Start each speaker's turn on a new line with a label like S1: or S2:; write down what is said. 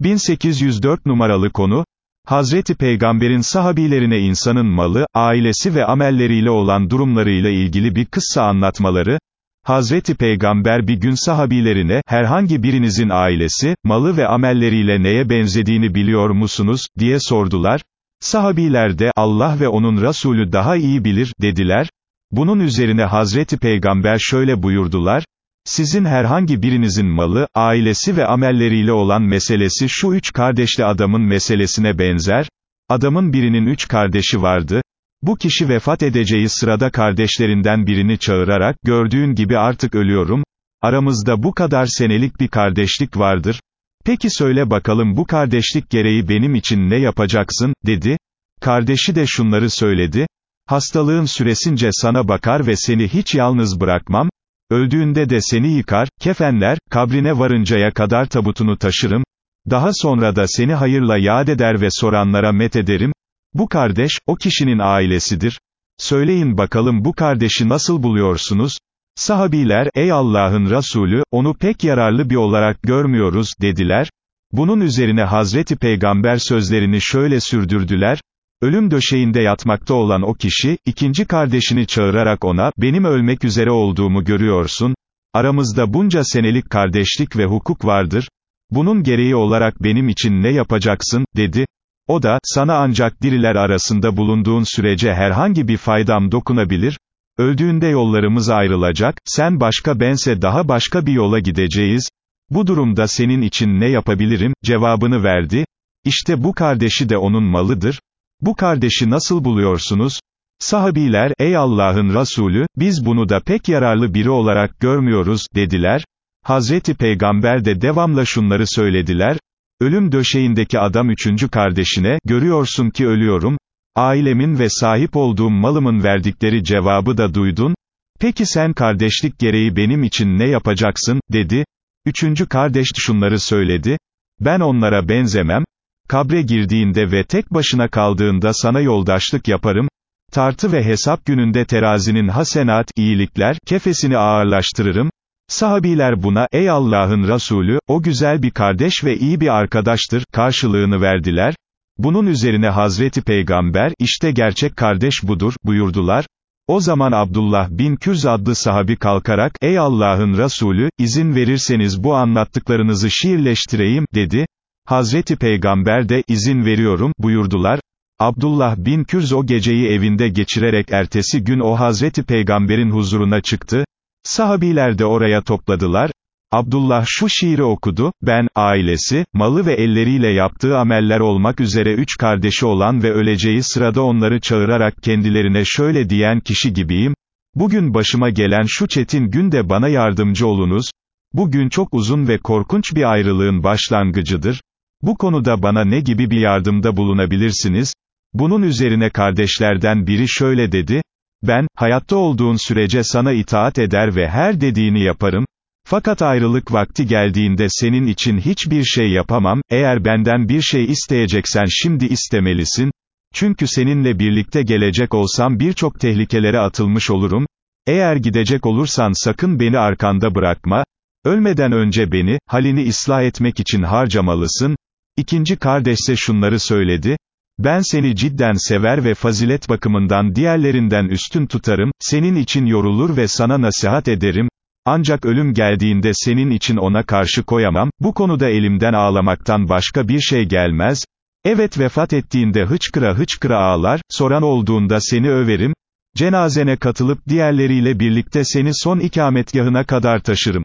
S1: 1804 numaralı konu, Hazreti Peygamber'in sahabilerine insanın malı, ailesi ve amelleriyle olan durumlarıyla ilgili bir kıssa anlatmaları, Hazreti Peygamber bir gün sahabilerine, herhangi birinizin ailesi, malı ve amelleriyle neye benzediğini biliyor musunuz, diye sordular. Sahabiler de, Allah ve onun Resulü daha iyi bilir, dediler. Bunun üzerine Hazreti Peygamber şöyle buyurdular, sizin herhangi birinizin malı, ailesi ve amelleriyle olan meselesi şu üç kardeşli adamın meselesine benzer, adamın birinin üç kardeşi vardı, bu kişi vefat edeceği sırada kardeşlerinden birini çağırarak, gördüğün gibi artık ölüyorum, aramızda bu kadar senelik bir kardeşlik vardır, peki söyle bakalım bu kardeşlik gereği benim için ne yapacaksın, dedi, kardeşi de şunları söyledi, hastalığın süresince sana bakar ve seni hiç yalnız bırakmam, öldüğünde de seni yıkar, kefenler, kabrine varıncaya kadar tabutunu taşırım, daha sonra da seni hayırla yad eder ve soranlara met ederim, bu kardeş, o kişinin ailesidir. Söyleyin bakalım bu kardeşi nasıl buluyorsunuz? Sahabiler, ey Allah'ın Resulü, onu pek yararlı bir olarak görmüyoruz, dediler. Bunun üzerine Hazreti Peygamber sözlerini şöyle sürdürdüler, Ölüm döşeğinde yatmakta olan o kişi, ikinci kardeşini çağırarak ona, benim ölmek üzere olduğumu görüyorsun, aramızda bunca senelik kardeşlik ve hukuk vardır, bunun gereği olarak benim için ne yapacaksın, dedi, o da, sana ancak diriler arasında bulunduğun sürece herhangi bir faydam dokunabilir, öldüğünde yollarımız ayrılacak, sen başka bense daha başka bir yola gideceğiz, bu durumda senin için ne yapabilirim, cevabını verdi, İşte bu kardeşi de onun malıdır, bu kardeşi nasıl buluyorsunuz? Sahabiler, ey Allah'ın Resulü, biz bunu da pek yararlı biri olarak görmüyoruz, dediler. Hazreti Peygamber de devamla şunları söylediler, ölüm döşeğindeki adam üçüncü kardeşine, görüyorsun ki ölüyorum, ailemin ve sahip olduğum malımın verdikleri cevabı da duydun, peki sen kardeşlik gereği benim için ne yapacaksın, dedi, üçüncü kardeş şunları söyledi, ben onlara benzemem, kabre girdiğinde ve tek başına kaldığında sana yoldaşlık yaparım, tartı ve hesap gününde terazinin hasenat, iyilikler, kefesini ağırlaştırırım, sahabiler buna, ey Allah'ın Resulü, o güzel bir kardeş ve iyi bir arkadaştır, karşılığını verdiler, bunun üzerine Hazreti Peygamber, işte gerçek kardeş budur, buyurdular, o zaman Abdullah bin Kürz adlı sahabi kalkarak, ey Allah'ın Resulü, izin verirseniz bu anlattıklarınızı şiirleştireyim, dedi, Hazreti Peygamber de, izin veriyorum, buyurdular. Abdullah bin Kürz o geceyi evinde geçirerek ertesi gün o Hazreti Peygamber'in huzuruna çıktı. Sahabiler de oraya topladılar. Abdullah şu şiiri okudu, ben, ailesi, malı ve elleriyle yaptığı ameller olmak üzere üç kardeşi olan ve öleceği sırada onları çağırarak kendilerine şöyle diyen kişi gibiyim, bugün başıma gelen şu çetin günde bana yardımcı olunuz, bu gün çok uzun ve korkunç bir ayrılığın başlangıcıdır, bu konuda bana ne gibi bir yardımda bulunabilirsiniz? Bunun üzerine kardeşlerden biri şöyle dedi, ben, hayatta olduğun sürece sana itaat eder ve her dediğini yaparım, fakat ayrılık vakti geldiğinde senin için hiçbir şey yapamam, eğer benden bir şey isteyeceksen şimdi istemelisin, çünkü seninle birlikte gelecek olsam birçok tehlikelere atılmış olurum, eğer gidecek olursan sakın beni arkanda bırakma, ölmeden önce beni, halini ıslah etmek için harcamalısın, İkinci kardeşse şunları söyledi, ben seni cidden sever ve fazilet bakımından diğerlerinden üstün tutarım, senin için yorulur ve sana nasihat ederim, ancak ölüm geldiğinde senin için ona karşı koyamam, bu konuda elimden ağlamaktan başka bir şey gelmez, evet vefat ettiğinde hıçkıra hıçkıra ağlar, soran olduğunda seni överim, cenazene katılıp diğerleriyle birlikte seni son ikametgahına kadar taşırım.